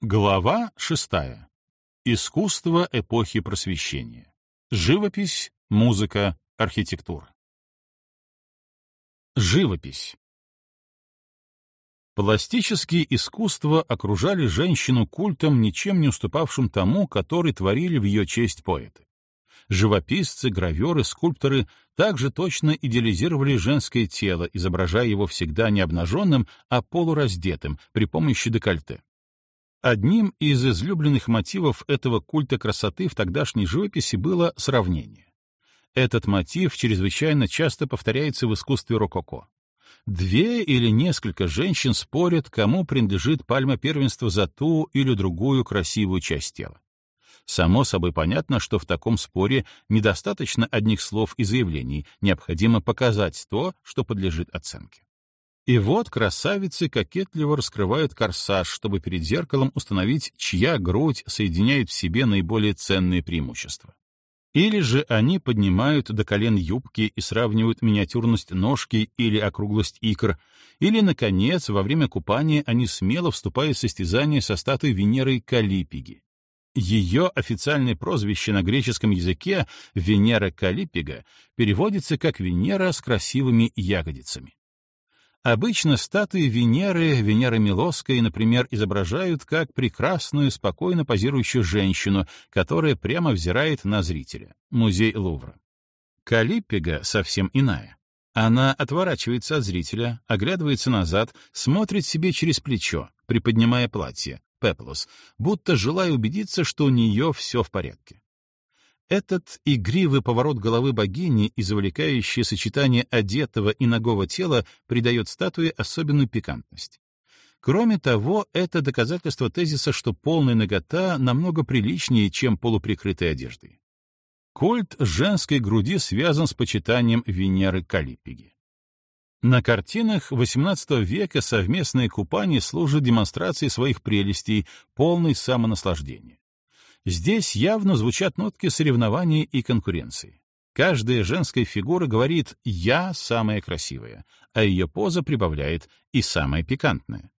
Глава шестая. Искусство эпохи Просвещения. Живопись, музыка, архитектура. Живопись. Пластические искусства окружали женщину культом, ничем не уступавшим тому, который творили в ее честь поэты. Живописцы, граверы, скульпторы также точно идеализировали женское тело, изображая его всегда не обнаженным, а полураздетым при помощи декольте. Одним из излюбленных мотивов этого культа красоты в тогдашней живописи было сравнение. Этот мотив чрезвычайно часто повторяется в искусстве рококо. Две или несколько женщин спорят, кому принадлежит пальма первенства за ту или другую красивую часть тела. Само собой понятно, что в таком споре недостаточно одних слов и заявлений, необходимо показать то, что подлежит оценке. И вот красавицы кокетливо раскрывают корсаж, чтобы перед зеркалом установить, чья грудь соединяет в себе наиболее ценные преимущества. Или же они поднимают до колен юбки и сравнивают миниатюрность ножки или округлость икр, или, наконец, во время купания они смело вступают в состязание со статуей Венеры Калипиги. Ее официальное прозвище на греческом языке Венера Калипига переводится как Венера с красивыми ягодицами. Обычно статуи Венеры, Венеры Милосской, например, изображают как прекрасную, спокойно позирующую женщину, которая прямо взирает на зрителя. Музей Лувра. Калиппига совсем иная. Она отворачивается от зрителя, оглядывается назад, смотрит себе через плечо, приподнимая платье, пеплос, будто желая убедиться, что у нее все в порядке. Этот игривый поворот головы богини и завлекающее сочетание одетого и ногого тела придает статуе особенную пикантность. Кроме того, это доказательство тезиса, что полная нагота намного приличнее, чем полуприкрытая одеждой. Культ женской груди связан с почитанием Венеры Калипиги. На картинах XVIII века совместное купание служит демонстрацией своих прелестей, полной самонаслаждения. Здесь явно звучат нотки соревнования и конкуренции. Каждая женская фигура говорит «я самая красивая», а ее поза прибавляет «и самая пикантная».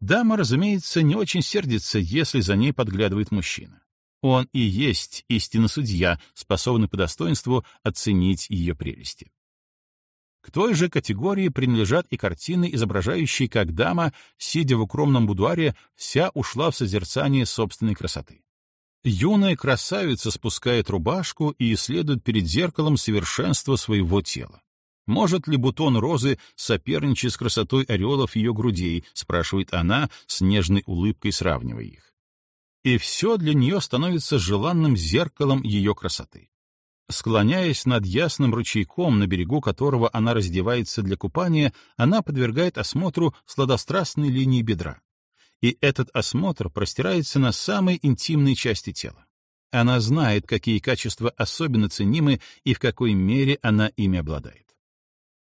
Дама, разумеется, не очень сердится, если за ней подглядывает мужчина. Он и есть истинно судья, способный по достоинству оценить ее прелести. К той же категории принадлежат и картины, изображающие, как дама, сидя в укромном будуаре, вся ушла в созерцание собственной красоты. Юная красавица спускает рубашку и исследует перед зеркалом совершенство своего тела. Может ли бутон розы соперничать с красотой ореолов ее грудей, спрашивает она, с нежной улыбкой сравнивая их. И все для нее становится желанным зеркалом ее красоты. Склоняясь над ясным ручейком, на берегу которого она раздевается для купания, она подвергает осмотру сладострастной линии бедра и этот осмотр простирается на самые интимные части тела. Она знает, какие качества особенно ценимы и в какой мере она ими обладает.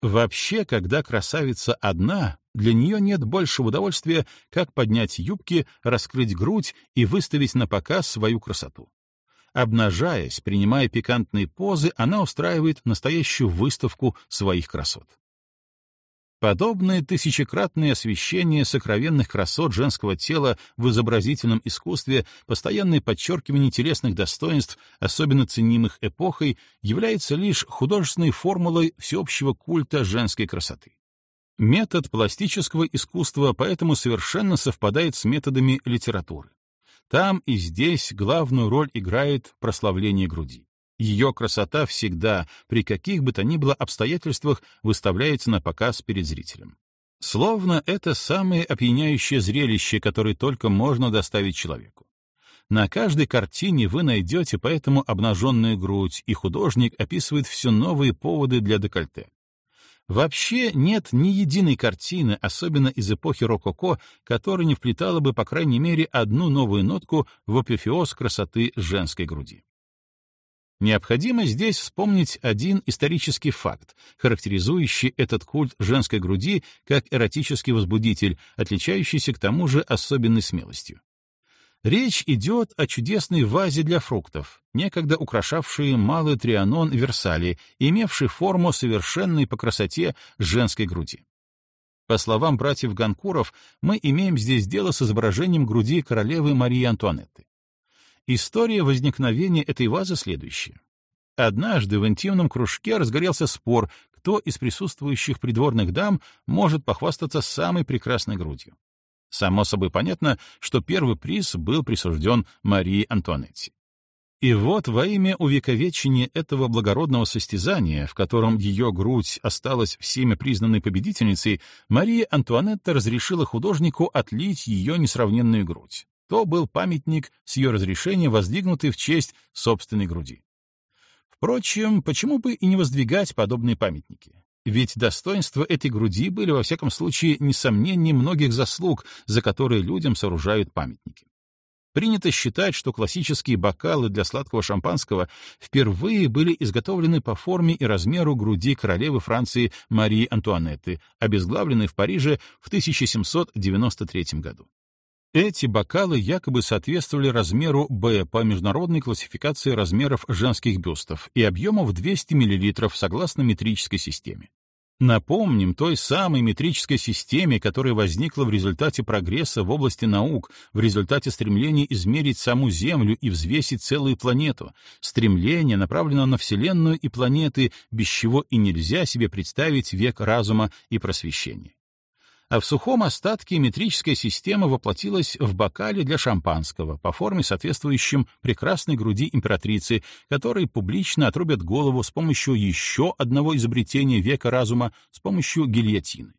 Вообще, когда красавица одна, для нее нет большего удовольствия, как поднять юбки, раскрыть грудь и выставить на показ свою красоту. Обнажаясь, принимая пикантные позы, она устраивает настоящую выставку своих красот. Подобное тысячекратное освещение сокровенных красот женского тела в изобразительном искусстве, постоянное подчеркивание телесных достоинств, особенно ценимых эпохой, является лишь художественной формулой всеобщего культа женской красоты. Метод пластического искусства поэтому совершенно совпадает с методами литературы. Там и здесь главную роль играет прославление груди. Ее красота всегда, при каких бы то ни было обстоятельствах, выставляется на показ перед зрителем. Словно это самое опьяняющее зрелище, которое только можно доставить человеку. На каждой картине вы найдете поэтому обнаженную грудь, и художник описывает все новые поводы для декольте. Вообще нет ни единой картины, особенно из эпохи рококо, которая не вплетала бы, по крайней мере, одну новую нотку в апофеоз красоты женской груди. Необходимо здесь вспомнить один исторический факт, характеризующий этот культ женской груди как эротический возбудитель, отличающийся к тому же особенной смелостью. Речь идет о чудесной вазе для фруктов, некогда украшавшей малый трианон Версали, имевший форму совершенной по красоте женской груди. По словам братьев Ганкуров, мы имеем здесь дело с изображением груди королевы Марии Антуанетты. История возникновения этой вазы следующая. Однажды в интимном кружке разгорелся спор, кто из присутствующих придворных дам может похвастаться самой прекрасной грудью. Само собой понятно, что первый приз был присужден Марии Антуанетте. И вот во имя увековечения этого благородного состязания, в котором ее грудь осталась всеми признанной победительницей, Мария Антуанетта разрешила художнику отлить ее несравненную грудь. То был памятник с ее разрешения, воздвигнутый в честь собственной груди. Впрочем, почему бы и не воздвигать подобные памятники? Ведь достоинства этой груди были, во всяком случае, несомнением многих заслуг, за которые людям сооружают памятники. Принято считать, что классические бокалы для сладкого шампанского впервые были изготовлены по форме и размеру груди королевы Франции Марии Антуанетты, обезглавленной в Париже в 1793 году. Эти бокалы якобы соответствовали размеру Б по международной классификации размеров женских бюстов и объемов 200 мл согласно метрической системе. Напомним той самой метрической системе, которая возникла в результате прогресса в области наук, в результате стремления измерить саму Землю и взвесить целую планету, стремление направлено на Вселенную и планеты, без чего и нельзя себе представить век разума и просвещения а в сухом остатке метрическая система воплотилась в бокале для шампанского по форме, соответствующем прекрасной груди императрицы, которой публично отрубят голову с помощью еще одного изобретения века разума, с помощью гильотины.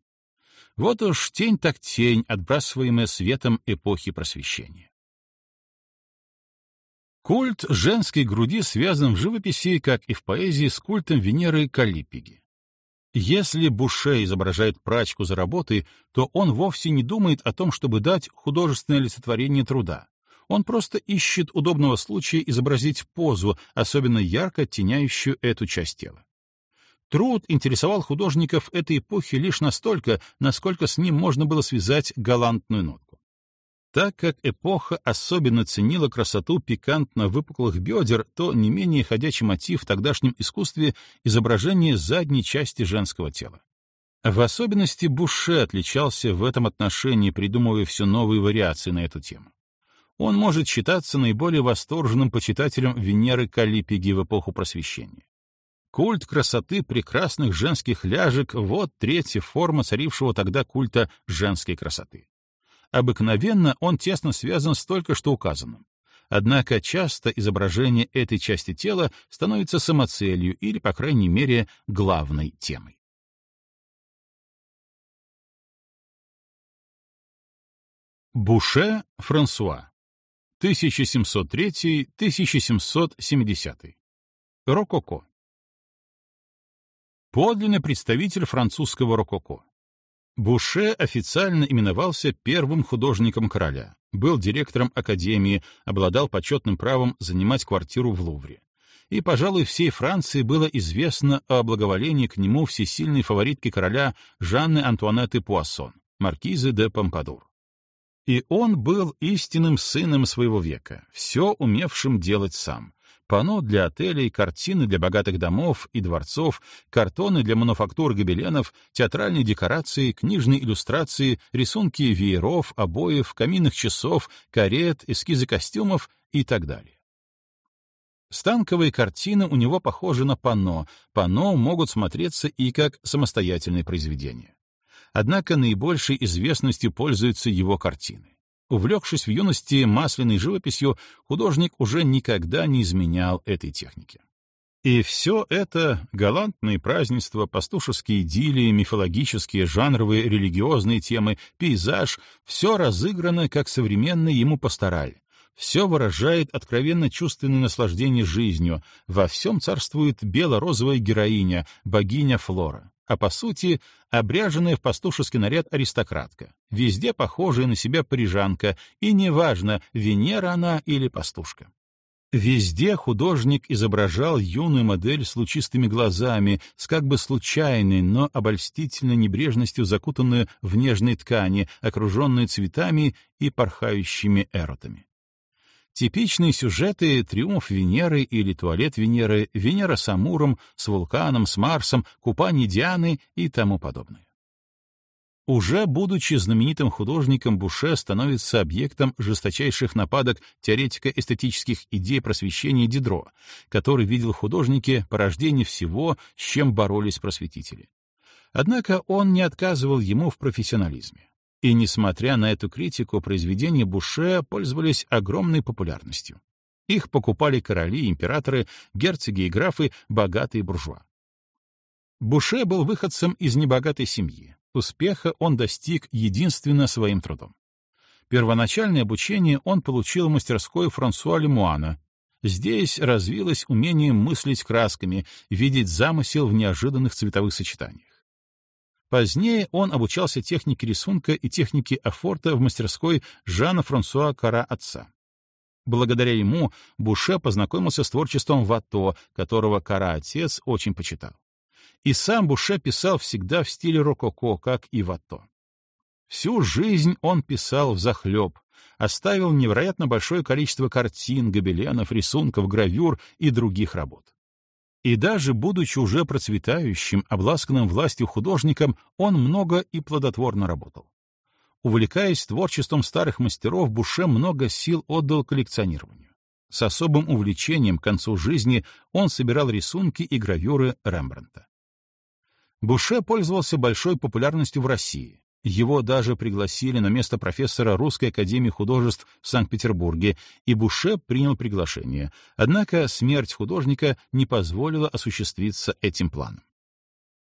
Вот уж тень так тень, отбрасываемая светом эпохи просвещения. Культ женской груди связан в живописи, как и в поэзии, с культом Венеры Калипиги. Если Буше изображает прачку за работой, то он вовсе не думает о том, чтобы дать художественное олицетворение труда. Он просто ищет удобного случая изобразить позу, особенно ярко оттеняющую эту часть тела. Труд интересовал художников этой эпохи лишь настолько, насколько с ним можно было связать галантную ноту. Так как эпоха особенно ценила красоту пикантно-выпуклых бедер, то не менее ходячий мотив в тогдашнем искусстве — изображение задней части женского тела. В особенности Буше отличался в этом отношении, придумывая все новые вариации на эту тему. Он может считаться наиболее восторженным почитателем Венеры Калипиги в эпоху Просвещения. Культ красоты прекрасных женских ляжек — вот третья форма царившего тогда культа женской красоты. Обыкновенно он тесно связан с только что указанным. Однако часто изображение этой части тела становится самоцелью или, по крайней мере, главной темой. Буше Франсуа 1703-1770 Рококо Подлинный представитель французского рококо. Буше официально именовался первым художником короля, был директором академии, обладал почетным правом занимать квартиру в Лувре. И, пожалуй, всей Франции было известно о благоволении к нему всесильной фаворитки короля Жанны Антуанетты Пуассон, маркизы де Помпадур. И он был истинным сыном своего века, все умевшим делать сам, панно для отелей, картины для богатых домов и дворцов, картоны для мануфактур гобеленов, театральные декорации, книжные иллюстрации, рисунки вееров, обоев, каминных часов, карет, эскизы костюмов и так далее. Станковые картины у него похожи на панно, панно могут смотреться и как самостоятельные произведения. Однако наибольшей известностью пользуются его картины. Увлекшись в юности масляной живописью, художник уже никогда не изменял этой технике. И все это — галантные празднества, пастушеские идиллии, мифологические, жанровые, религиозные темы, пейзаж — все разыграно, как современный ему пастораль. Все выражает откровенно чувственное наслаждение жизнью, во всем царствует бело-розовая героиня, богиня Флора а по сути обряженная в пастушеский наряд аристократка, везде похожая на себя парижанка, и неважно, Венера она или пастушка. Везде художник изображал юную модель с лучистыми глазами, с как бы случайной, но обольстительной небрежностью закутанную в нежной ткани, окруженную цветами и порхающими эротами. Типичные сюжеты — триумф Венеры или туалет Венеры, Венера с Амуром, с вулканом, с Марсом, купание Дианы и тому подобное. Уже будучи знаменитым художником, Буше становится объектом жесточайших нападок теоретика эстетических идей просвещения Дидро, который видел в художнике порождение всего, с чем боролись просветители. Однако он не отказывал ему в профессионализме. И, несмотря на эту критику, произведения Буше пользовались огромной популярностью. Их покупали короли, императоры, герцоги и графы, богатые буржуа. Буше был выходцем из небогатой семьи. Успеха он достиг единственно своим трудом. Первоначальное обучение он получил в мастерской Франсуа Лемуана. Здесь развилось умение мыслить красками, видеть замысел в неожиданных цветовых сочетаниях. Позднее он обучался технике рисунка и технике афорта в мастерской Жана-Франсуа Кара отца. Благодаря ему Буше познакомился с творчеством Вато, которого Кара отец очень почитал. И сам Буше писал всегда в стиле рококо, как и Вато. Всю жизнь он писал взахлеб, оставил невероятно большое количество картин, гобеленов, рисунков, гравюр и других работ. И даже будучи уже процветающим, обласканным властью художником, он много и плодотворно работал. Увлекаясь творчеством старых мастеров, Буше много сил отдал коллекционированию. С особым увлечением к концу жизни он собирал рисунки и гравюры Рембрандта. Буше пользовался большой популярностью в России. Его даже пригласили на место профессора Русской академии художеств в Санкт-Петербурге, и Буше принял приглашение. Однако смерть художника не позволила осуществиться этим планом.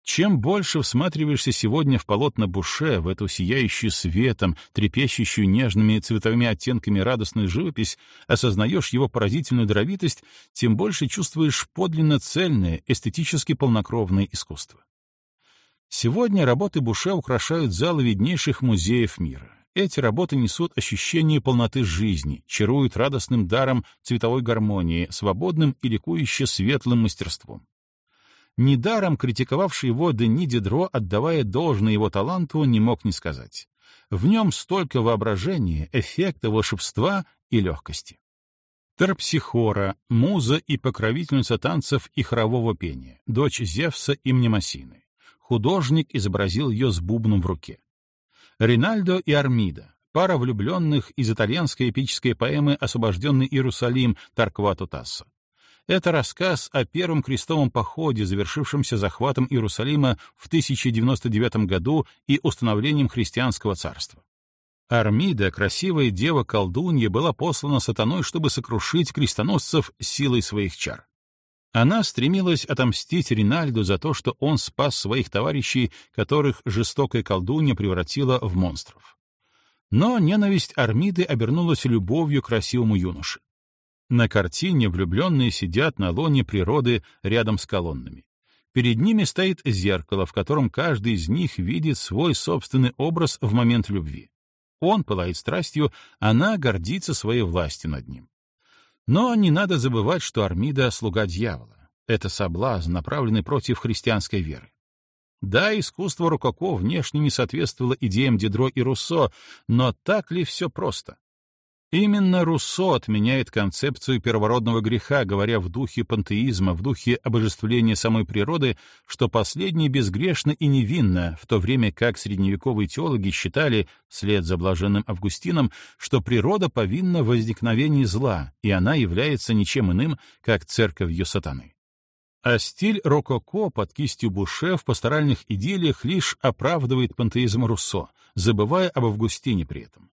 Чем больше всматриваешься сегодня в полотна Буше, в эту сияющую светом, трепещущую нежными цветовыми оттенками радостную живопись, осознаешь его поразительную даровитость, тем больше чувствуешь подлинно цельное, эстетически полнокровное искусство. Сегодня работы Буше украшают залы виднейших музеев мира. Эти работы несут ощущение полноты жизни, чаруют радостным даром цветовой гармонии, свободным и ликующе светлым мастерством. Недаром критиковавший его Дени Дидро, отдавая должное его таланту, не мог не сказать. В нем столько воображения, эффекта, волшебства и легкости. Терпсихора, муза и покровительница танцев и хорового пения, дочь Зевса и Мнемосины. Художник изобразил ее с бубном в руке. Ринальдо и Армида, пара влюбленных из итальянской эпической поэмы «Освобожденный Иерусалим» Тарквато Тассо. Это рассказ о первом крестовом походе, завершившемся захватом Иерусалима в 1099 году и установлением христианского царства. Армида, красивая дева-колдунья, была послана сатаной, чтобы сокрушить крестоносцев силой своих чар. Она стремилась отомстить Ринальду за то, что он спас своих товарищей, которых жестокая колдунья превратила в монстров. Но ненависть Армиды обернулась любовью к красивому юноше. На картине влюбленные сидят на лоне природы рядом с колоннами. Перед ними стоит зеркало, в котором каждый из них видит свой собственный образ в момент любви. Он пылает страстью, она гордится своей властью над ним. Но не надо забывать, что Армида — слуга дьявола. Это соблазн, направленный против христианской веры. Да, искусство рококо внешне не соответствовало идеям Дидро и Руссо, но так ли все просто? Именно Руссо отменяет концепцию первородного греха, говоря в духе пантеизма, в духе обожествления самой природы, что последнее безгрешно и невинно, в то время как средневековые теологи считали, вслед за блаженным Августином, что природа повинна в возникновении зла, и она является ничем иным, как церковью сатаны. А стиль рококо под кистью Буше в пасторальных идиллиях лишь оправдывает пантеизм Руссо, забывая об Августине при этом.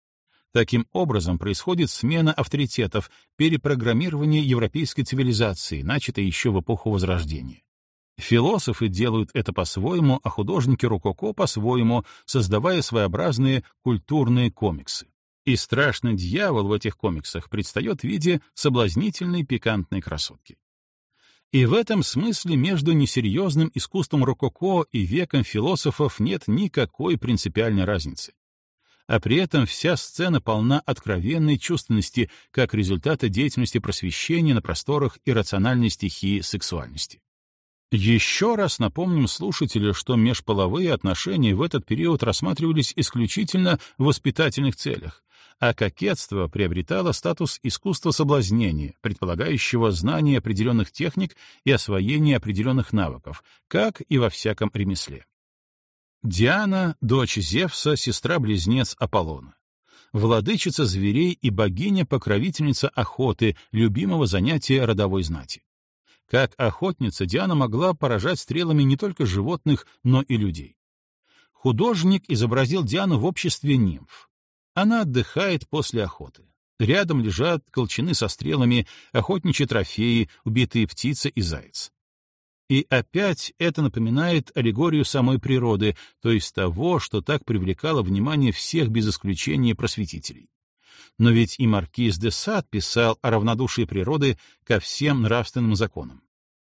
Таким образом происходит смена авторитетов, перепрограммирование европейской цивилизации, начатой еще в эпоху Возрождения. Философы делают это по-своему, а художники рококо по-своему, создавая своеобразные культурные комиксы. И страшный дьявол в этих комиксах предстает в виде соблазнительной пикантной красотки. И в этом смысле между несерьезным искусством рококо и веком философов нет никакой принципиальной разницы а при этом вся сцена полна откровенной чувственности как результата деятельности просвещения на просторах иррациональной стихии сексуальности. Еще раз напомним слушателю, что межполовые отношения в этот период рассматривались исключительно в воспитательных целях, а кокетство приобретало статус искусства соблазнения, предполагающего знание определенных техник и освоение определенных навыков, как и во всяком ремесле. Диана — дочь Зевса, сестра-близнец Аполлона. Владычица зверей и богиня-покровительница охоты, любимого занятия родовой знати. Как охотница Диана могла поражать стрелами не только животных, но и людей. Художник изобразил Диану в обществе нимф. Она отдыхает после охоты. Рядом лежат колчаны со стрелами, охотничьи трофеи, убитые птица и заяц. И опять это напоминает аллегорию самой природы, то есть того, что так привлекало внимание всех без исключения просветителей. Но ведь и маркиз де Сад писал о равнодушии природы ко всем нравственным законам.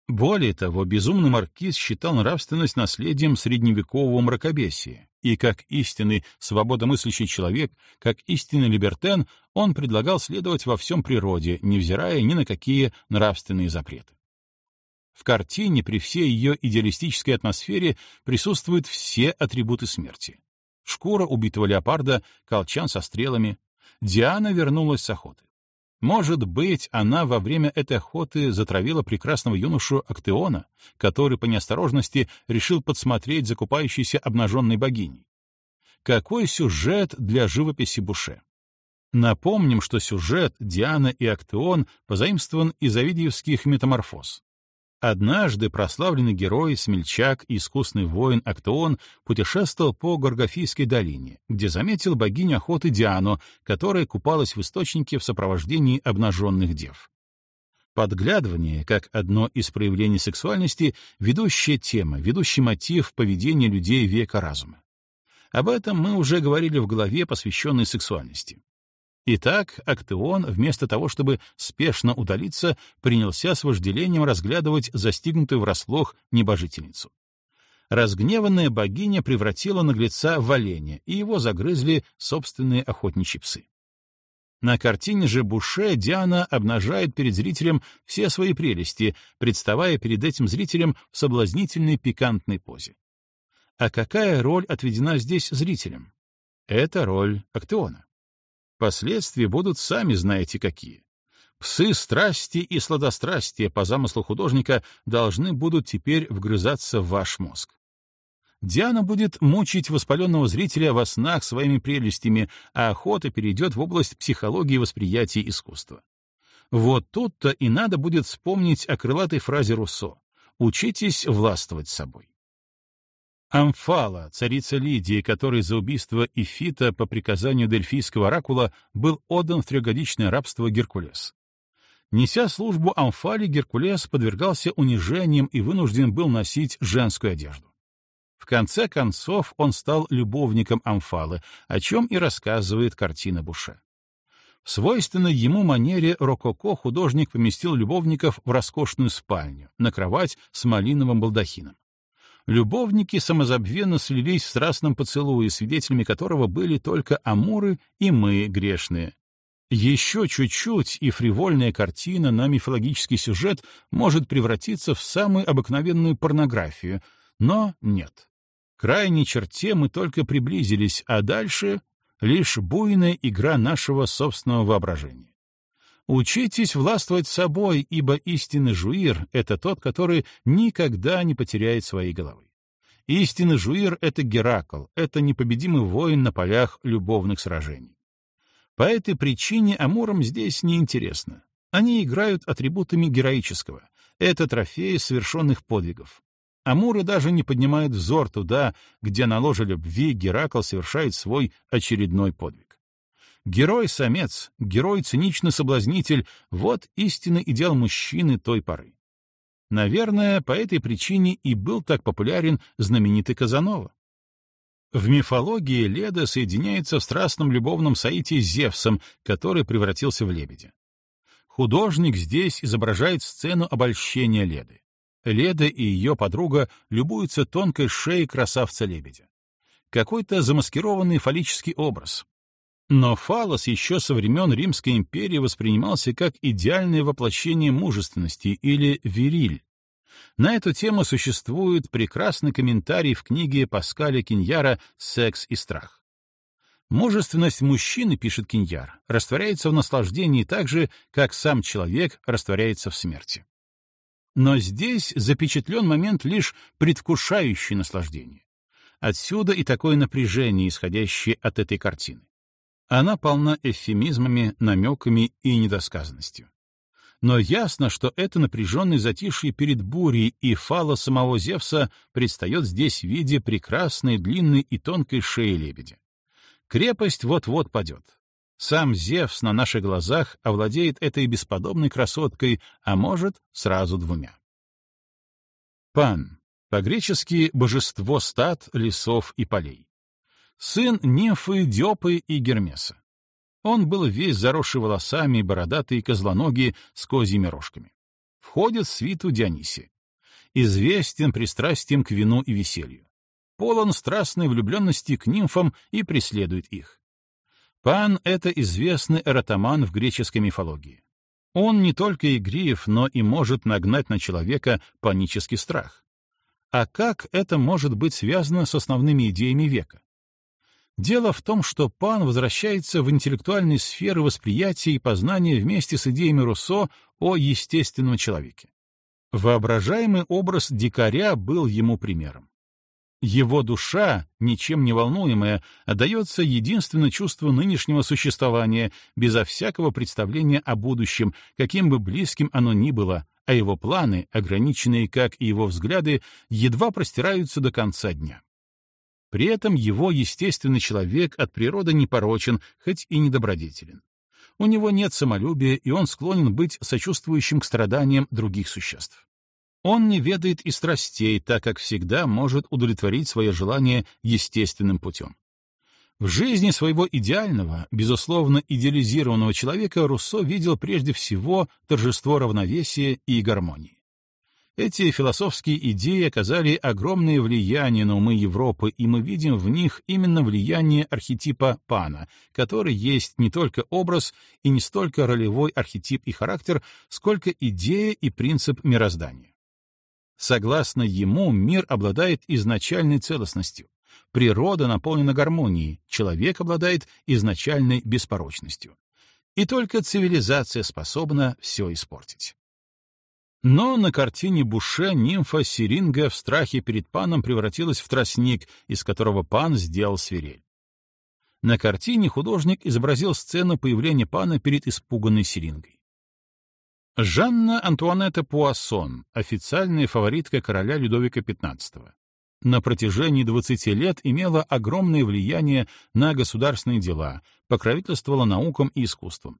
Более того, безумный маркиз считал нравственность наследием средневекового мракобесия, и как истинный свободомыслящий человек, как истинный либертен, он предлагал следовать во всем природе, невзирая ни на какие нравственные запреты. В картине при всей ее идеалистической атмосфере присутствуют все атрибуты смерти. Шкура убитого леопарда, колчан со стрелами. Диана вернулась с охоты. Может быть, она во время этой охоты затравила прекрасного юношу Актеона, который по неосторожности решил подсмотреть закупающейся обнаженной богиней. Какой сюжет для живописи Буше? Напомним, что сюжет Диана и Актеон позаимствован из овидиевских метаморфоз. Однажды прославленный герой, смельчак и искусный воин Актеон путешествовал по Горгофийской долине, где заметил богиню охоты Диану, которая купалась в источнике в сопровождении обнаженных дев. Подглядывание, как одно из проявлений сексуальности, ведущая тема, ведущий мотив поведения людей века разума. Об этом мы уже говорили в главе, посвященной сексуальности. Итак, Актеон, вместо того, чтобы спешно удалиться, принялся с вожделением разглядывать застигнутую врасплох небожительницу. Разгневанная богиня превратила наглеца в оленя, и его загрызли собственные охотничьи псы. На картине же Буше Диана обнажает перед зрителем все свои прелести, представая перед этим зрителем в соблазнительной пикантной позе. А какая роль отведена здесь зрителям? Это роль Актеона. Последствия будут сами знаете какие. Псы страсти и сладострастия, по замыслу художника, должны будут теперь вгрызаться в ваш мозг. Диана будет мучить воспаленного зрителя во снах своими прелестями, а охота перейдет в область психологии восприятия искусства. Вот тут-то и надо будет вспомнить о крылатой фразе Руссо «Учитесь властвовать собой». Амфала, царица Лидии, которой за убийство Ифита по приказанию дельфийского оракула был отдан в трехгодичное рабство Геркулес. Неся службу Амфале, Геркулес подвергался унижениям и вынужден был носить женскую одежду. В конце концов он стал любовником Амфалы, о чем и рассказывает картина Буше. В свойственной ему манере рококо художник поместил любовников в роскошную спальню, на кровать с малиновым балдахином. Любовники самозабвенно слились в страстном поцелуе, свидетелями которого были только амуры и мы, грешные. Еще чуть-чуть, и фривольная картина на мифологический сюжет может превратиться в самую обыкновенную порнографию, но нет. К крайней черте мы только приблизились, а дальше — лишь буйная игра нашего собственного воображения. Учитесь властвовать собой, ибо истинный жуир — это тот, который никогда не потеряет своей головы. Истинный жуир — это Геракл, это непобедимый воин на полях любовных сражений. По этой причине Амурам здесь неинтересно. Они играют атрибутами героического. Это трофеи совершенных подвигов. Амуры даже не поднимают взор туда, где на ложе любви Геракл совершает свой очередной подвиг. Герой-самец, герой-циничный-соблазнитель — вот истинный идеал мужчины той поры. Наверное, по этой причине и был так популярен знаменитый Казанова. В мифологии Леда соединяется в страстном любовном соитии с Зевсом, который превратился в лебедя. Художник здесь изображает сцену обольщения Леды. Леда и ее подруга любуются тонкой шеей красавца-лебедя. Какой-то замаскированный фаллический образ, но фалос еще со времен Римской империи воспринимался как идеальное воплощение мужественности или вириль. На эту тему существует прекрасный комментарий в книге Паскаля Киньяра «Секс и страх». Мужественность мужчины, пишет Киньяр, растворяется в наслаждении так же, как сам человек растворяется в смерти. Но здесь запечатлен момент лишь предвкушающий наслаждение. Отсюда и такое напряжение, исходящее от этой картины. Она полна эвфемизмами, намеками и недосказанностью. Но ясно, что это напряженное затишье перед бурей и фала самого Зевса предстает здесь в виде прекрасной длинной и тонкой шеи лебедя. Крепость вот-вот падет. Сам Зевс на наших глазах овладеет этой бесподобной красоткой, а может, сразу двумя. Пан, по-гречески «божество стад, лесов и полей». Сын нимфы Диопы и Гермеса. Он был весь заросший волосами, бородатый, козлоногий, с козьими рожками. Входит в свиту Дионисия. Известен пристрастием к вину и веселью. Полон страстной влюбленности к нимфам и преследует их. Пан — это известный эротоман в греческой мифологии. Он не только игрив, но и может нагнать на человека панический страх. А как это может быть связано с основными идеями века? Дело в том, что Пан возвращается в интеллектуальные сферы восприятия и познания вместе с идеями Руссо о естественном человеке. Воображаемый образ дикаря был ему примером. Его душа, ничем не волнуемая, отдается единственно чувству нынешнего существования, безо всякого представления о будущем, каким бы близким оно ни было, а его планы, ограниченные как и его взгляды, едва простираются до конца дня. При этом его естественный человек от природы непорочен, хоть и недобродетелен. У него нет самолюбия, и он склонен быть сочувствующим к страданиям других существ. Он не ведает и страстей, так как всегда может удовлетворить свое желание естественным путем. В жизни своего идеального, безусловно идеализированного человека Руссо видел прежде всего торжество равновесия и гармонии. Эти философские идеи оказали огромное влияние на умы Европы, и мы видим в них именно влияние архетипа Пана, который есть не только образ и не столько ролевой архетип и характер, сколько идея и принцип мироздания. Согласно ему, мир обладает изначальной целостностью, природа наполнена гармонией, человек обладает изначальной беспорочностью. И только цивилизация способна все испортить. Но на картине Буше нимфа Сиринга в страхе перед паном превратилась в тростник, из которого пан сделал свирель. На картине художник изобразил сцену появления пана перед испуганной Сирингой. Жанна Антуанетта Пуассон, официальная фаворитка короля Людовика XV. На протяжении 20 лет имела огромное влияние на государственные дела, покровительствовала наукам и искусствам.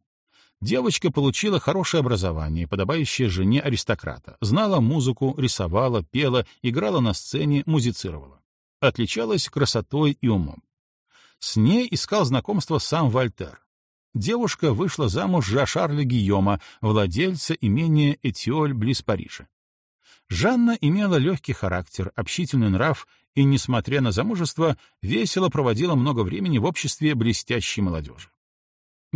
Девочка получила хорошее образование, подобающее жене аристократа, знала музыку, рисовала, пела, играла на сцене, музицировала. Отличалась красотой и умом. С ней искал знакомство сам Вольтер девушка вышла замуж за Шарля Гийома, владельца имения Этиоль близ Парижа. Жанна имела легкий характер, общительный нрав и, несмотря на замужество, весело проводила много времени в обществе блестящей молодежи.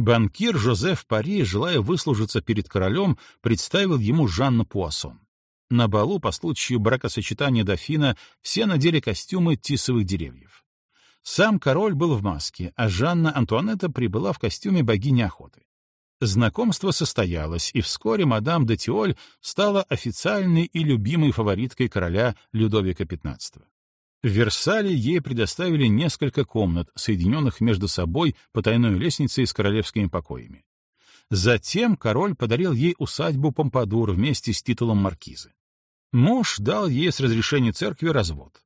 Банкир Жозеф Пари, желая выслужиться перед королем, представил ему Жанну Пуассон. На балу по случаю бракосочетания дофина все надели костюмы тисовых деревьев. Сам король был в маске, а Жанна Антуанетта прибыла в костюме богини охоты. Знакомство состоялось, и вскоре мадам де Тиоль стала официальной и любимой фавориткой короля Людовика XV. В Версале ей предоставили несколько комнат, соединенных между собой потайной лестницей с королевскими покоями. Затем король подарил ей усадьбу Помпадур вместе с титулом маркизы. Муж дал ей с разрешения церкви развод.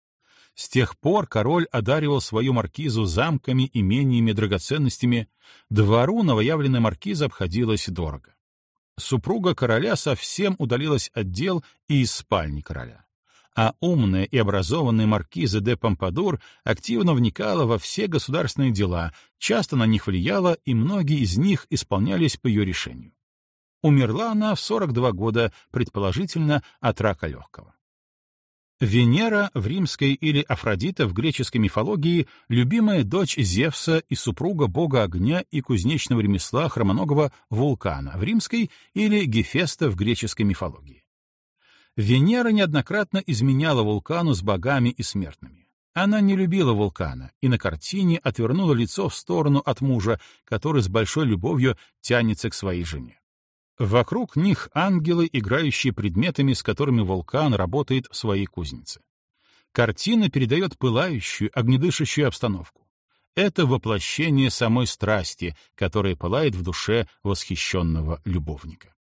С тех пор король одаривал свою маркизу замками, имениями, драгоценностями. Двору новоявленная маркиза обходилась дорого. Супруга короля совсем удалилась от дел и из спальни короля. А умная и образованная маркиза де Помпадур активно вникала во все государственные дела, часто на них влияла, и многие из них исполнялись по ее решению. Умерла она в 42 года, предположительно, от рака легкого. Венера в римской или Афродита в греческой мифологии — любимая дочь Зевса и супруга бога огня и кузнечного ремесла хромоногого Вулкана в римской или Гефеста в греческой мифологии. Венера неоднократно изменяла Вулкану с богами и смертными. Она не любила Вулкана и на картине отвернула лицо в сторону от мужа, который с большой любовью тянется к своей жене. Вокруг них ангелы, играющие предметами, с которыми вулкан работает в своей кузнице. Картина передает пылающую, огнедышащую обстановку. Это воплощение самой страсти, которая пылает в душе восхищенного любовника.